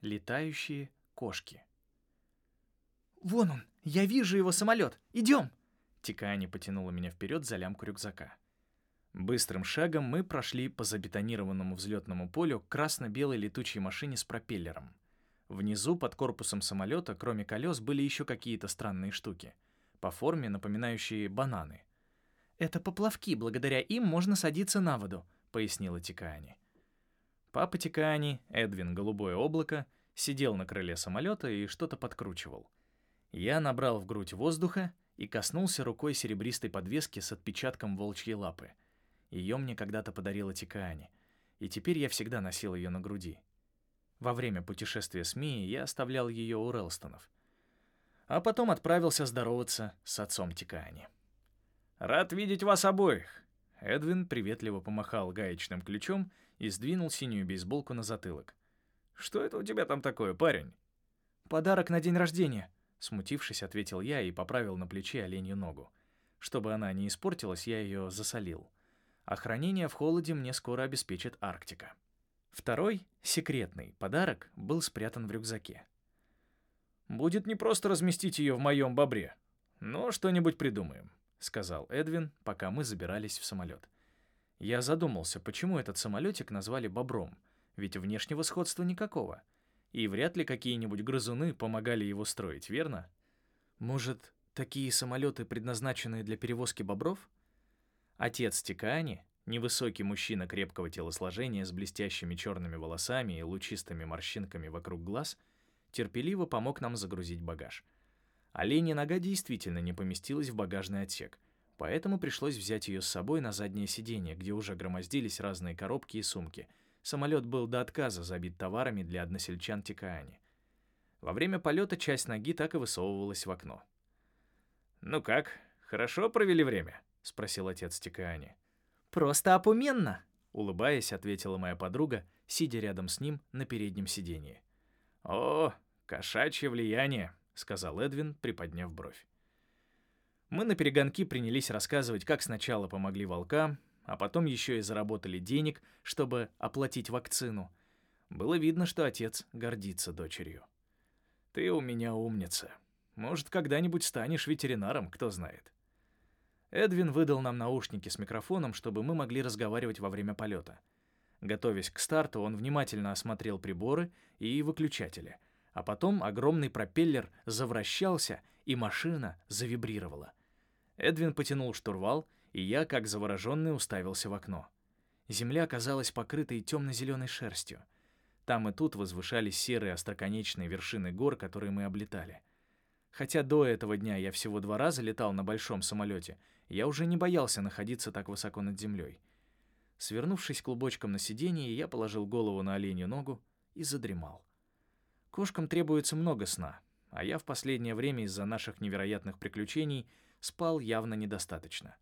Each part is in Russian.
Летающие кошки. «Вон он! Я вижу его самолет! Идем!» Тикаани потянула меня вперед за лямку рюкзака. Быстрым шагом мы прошли по забетонированному взлетному полю к красно-белой летучей машине с пропеллером. Внизу, под корпусом самолета, кроме колес, были еще какие-то странные штуки, по форме напоминающие бананы. «Это поплавки, благодаря им можно садиться на воду», — пояснила Тикаани. Папа Тикаани, Эдвин Голубое облако, сидел на крыле самолета и что-то подкручивал. Я набрал в грудь воздуха и коснулся рукой серебристой подвески с отпечатком волчьей лапы. Ее мне когда-то подарила Тикаани, и теперь я всегда носил ее на груди. Во время путешествия с Мией я оставлял ее у Релстонов. А потом отправился здороваться с отцом Тикаани. «Рад видеть вас обоих!» Эдвин приветливо помахал гаечным ключом и сдвинул синюю бейсболку на затылок. «Что это у тебя там такое, парень?» «Подарок на день рождения», — смутившись, ответил я и поправил на плече оленью ногу. Чтобы она не испортилась, я ее засолил. А хранение в холоде мне скоро обеспечит Арктика. Второй, секретный, подарок был спрятан в рюкзаке. «Будет непросто разместить ее в моем бобре, но что-нибудь придумаем», — сказал Эдвин, пока мы забирались в самолет. Я задумался, почему этот самолетик назвали «бобром», ведь внешнего сходства никакого. И вряд ли какие-нибудь грызуны помогали его строить, верно? Может, такие самолеты, предназначенные для перевозки бобров? Отец Тикаани, невысокий мужчина крепкого телосложения с блестящими черными волосами и лучистыми морщинками вокруг глаз, терпеливо помог нам загрузить багаж. Оленья нога действительно не поместилась в багажный отсек — Поэтому пришлось взять ее с собой на заднее сиденье, где уже громоздились разные коробки и сумки. Самолет был до отказа забит товарами для односельчан Тикаани. Во время полета часть ноги так и высовывалась в окно. «Ну как, хорошо провели время?» — спросил отец Тикаани. «Просто опуменно!» — улыбаясь, ответила моя подруга, сидя рядом с ним на переднем сиденье. «О, кошачье влияние!» — сказал Эдвин, приподняв бровь. Мы на перегонки принялись рассказывать, как сначала помогли волкам, а потом еще и заработали денег, чтобы оплатить вакцину. Было видно, что отец гордится дочерью. «Ты у меня умница. Может, когда-нибудь станешь ветеринаром, кто знает». Эдвин выдал нам наушники с микрофоном, чтобы мы могли разговаривать во время полета. Готовясь к старту, он внимательно осмотрел приборы и выключатели, а потом огромный пропеллер завращался, и машина завибрировала. Эдвин потянул штурвал, и я, как завороженный, уставился в окно. Земля казалась покрытой темно-зеленой шерстью. Там и тут возвышались серые остроконечные вершины гор, которые мы облетали. Хотя до этого дня я всего два раза летал на большом самолете, я уже не боялся находиться так высоко над землей. Свернувшись клубочком на сиденье, я положил голову на оленью ногу и задремал. Кошкам требуется много сна, а я в последнее время из-за наших невероятных приключений — спал явно недостаточно.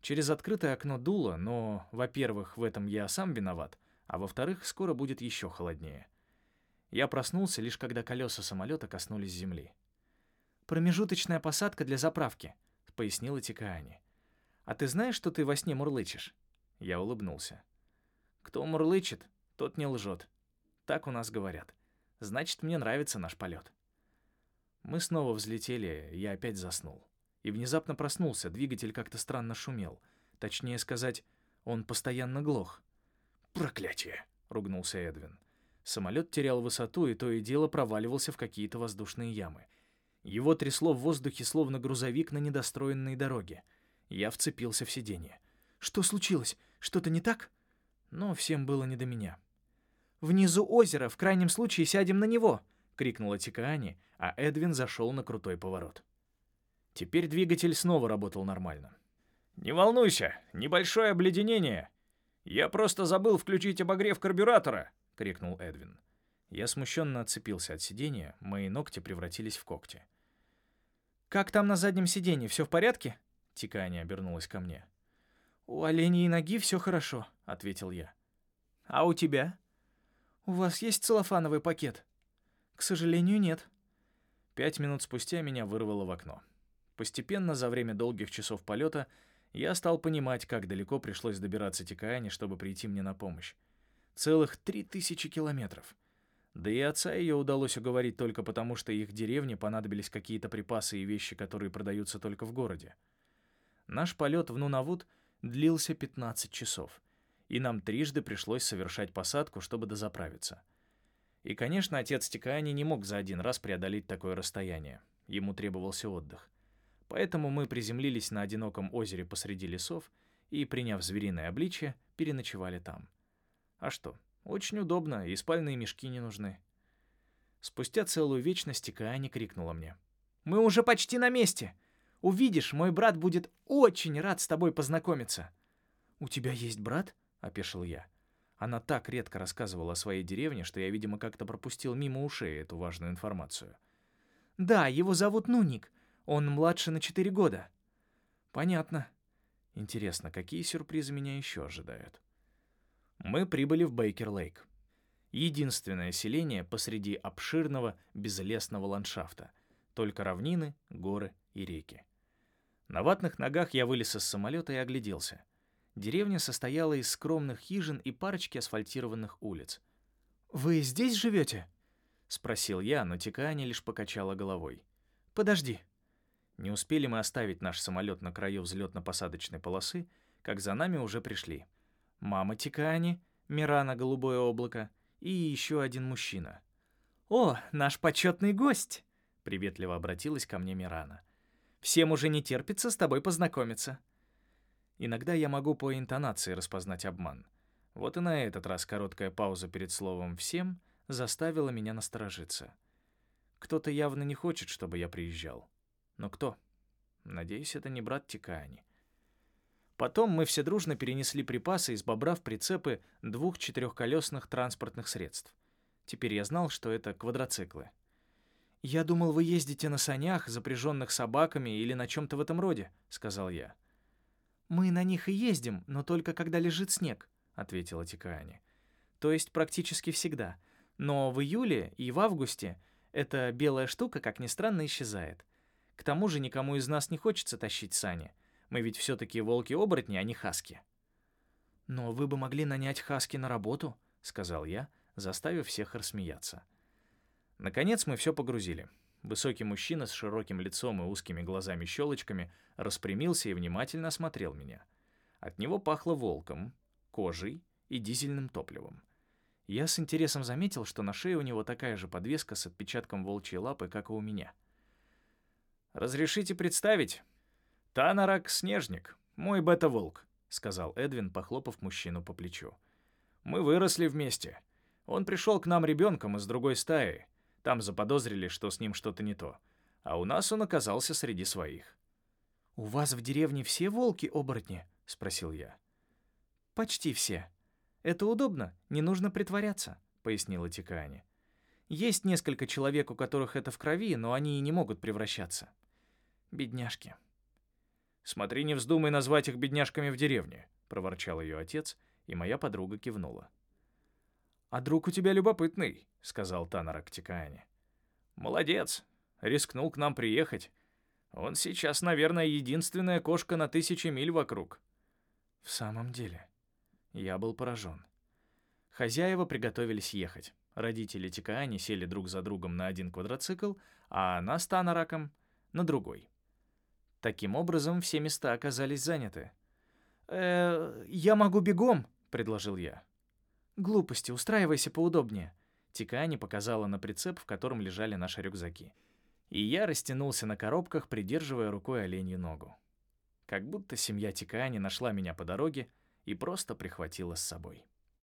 Через открытое окно дуло, но, во-первых, в этом я сам виноват, а во-вторых, скоро будет еще холоднее. Я проснулся лишь когда колеса самолета коснулись земли. «Промежуточная посадка для заправки», — пояснила Тикаани. «А ты знаешь, что ты во сне мурлычешь?» Я улыбнулся. «Кто мурлычет, тот не лжет. Так у нас говорят. Значит, мне нравится наш полет». Мы снова взлетели, я опять заснул и внезапно проснулся, двигатель как-то странно шумел. Точнее сказать, он постоянно глох. «Проклятие!» — ругнулся Эдвин. Самолет терял высоту и то и дело проваливался в какие-то воздушные ямы. Его трясло в воздухе, словно грузовик на недостроенной дороге. Я вцепился в сиденье. «Что случилось? Что-то не так?» Но всем было не до меня. «Внизу озеро, в крайнем случае сядем на него!» — крикнула Тикаани, а Эдвин зашел на крутой поворот. Теперь двигатель снова работал нормально. «Не волнуйся, небольшое обледенение. Я просто забыл включить обогрев карбюратора», — крикнул Эдвин. Я смущенно отцепился от сиденья, мои ногти превратились в когти. «Как там на заднем сиденье, все в порядке?» Тиканя обернулась ко мне. «У оленей ноги все хорошо», — ответил я. «А у тебя?» «У вас есть целлофановый пакет?» «К сожалению, нет». Пять минут спустя меня вырвало в окно. Постепенно, за время долгих часов полета, я стал понимать, как далеко пришлось добираться Тикаане, чтобы прийти мне на помощь. Целых три тысячи километров. Да и отца ее удалось уговорить только потому, что их деревне понадобились какие-то припасы и вещи, которые продаются только в городе. Наш полет в Нунавуд длился 15 часов, и нам трижды пришлось совершать посадку, чтобы дозаправиться. И, конечно, отец Тикаани не мог за один раз преодолеть такое расстояние. Ему требовался отдых. Поэтому мы приземлились на одиноком озере посреди лесов и, приняв звериное обличье, переночевали там. А что, очень удобно, и спальные мешки не нужны. Спустя целую вечность Каани крикнула мне. «Мы уже почти на месте! Увидишь, мой брат будет очень рад с тобой познакомиться!» «У тебя есть брат?» — опешил я. Она так редко рассказывала о своей деревне, что я, видимо, как-то пропустил мимо ушей эту важную информацию. «Да, его зовут Нуник. Он младше на четыре года». «Понятно. Интересно, какие сюрпризы меня еще ожидают?» Мы прибыли в Бейкер-Лейк. Единственное селение посреди обширного безлесного ландшафта. Только равнины, горы и реки. На ватных ногах я вылез из самолета и огляделся. Деревня состояла из скромных хижин и парочки асфальтированных улиц. «Вы здесь живете?» — спросил я, но Тикаани лишь покачала головой. «Подожди». Не успели мы оставить наш самолет на краю взлетно-посадочной полосы, как за нами уже пришли мама Тикани, Мирана Голубое облако и еще один мужчина. «О, наш почетный гость!» — приветливо обратилась ко мне Мирана. «Всем уже не терпится с тобой познакомиться». Иногда я могу по интонации распознать обман. Вот и на этот раз короткая пауза перед словом «всем» заставила меня насторожиться. Кто-то явно не хочет, чтобы я приезжал. Но кто? Надеюсь, это не брат Тикаани. Потом мы все дружно перенесли припасы из бобра в прицепы двух четырехколесных транспортных средств. Теперь я знал, что это квадроциклы. «Я думал, вы ездите на санях, запряженных собаками или на чем-то в этом роде», — сказал я. «Мы на них и ездим, но только когда лежит снег», — ответила Тикаани. «То есть практически всегда. Но в июле и в августе эта белая штука, как ни странно, исчезает. К тому же никому из нас не хочется тащить сани». Мы ведь все-таки волки-оборотни, а не хаски». «Но вы бы могли нанять хаски на работу», — сказал я, заставив всех рассмеяться. Наконец мы все погрузили. Высокий мужчина с широким лицом и узкими глазами-щелочками распрямился и внимательно осмотрел меня. От него пахло волком, кожей и дизельным топливом. Я с интересом заметил, что на шее у него такая же подвеска с отпечатком волчьей лапы, как и у меня. «Разрешите представить?» «Танарак — снежник, мой бета-волк», — сказал Эдвин, похлопав мужчину по плечу. «Мы выросли вместе. Он пришел к нам ребенком из другой стаи. Там заподозрили, что с ним что-то не то. А у нас он оказался среди своих». «У вас в деревне все волки-оборотни?» — спросил я. «Почти все. Это удобно, не нужно притворяться», — пояснила Тикаани. «Есть несколько человек, у которых это в крови, но они и не могут превращаться. Бедняжки». «Смотри, не вздумай назвать их бедняжками в деревне», — проворчал ее отец, и моя подруга кивнула. «А друг у тебя любопытный», — сказал Таннер Актикаане. «Молодец. Рискнул к нам приехать. Он сейчас, наверное, единственная кошка на тысячи миль вокруг». В самом деле, я был поражен. Хозяева приготовились ехать. Родители Тикаани сели друг за другом на один квадроцикл, а она с Танараком — на другой. Таким образом, все места оказались заняты. «Э, я могу бегом», — предложил я. «Глупости, устраивайся поудобнее». Тикани показала на прицеп, в котором лежали наши рюкзаки. И я растянулся на коробках, придерживая рукой оленью ногу. Как будто семья Тикани нашла меня по дороге и просто прихватила с собой.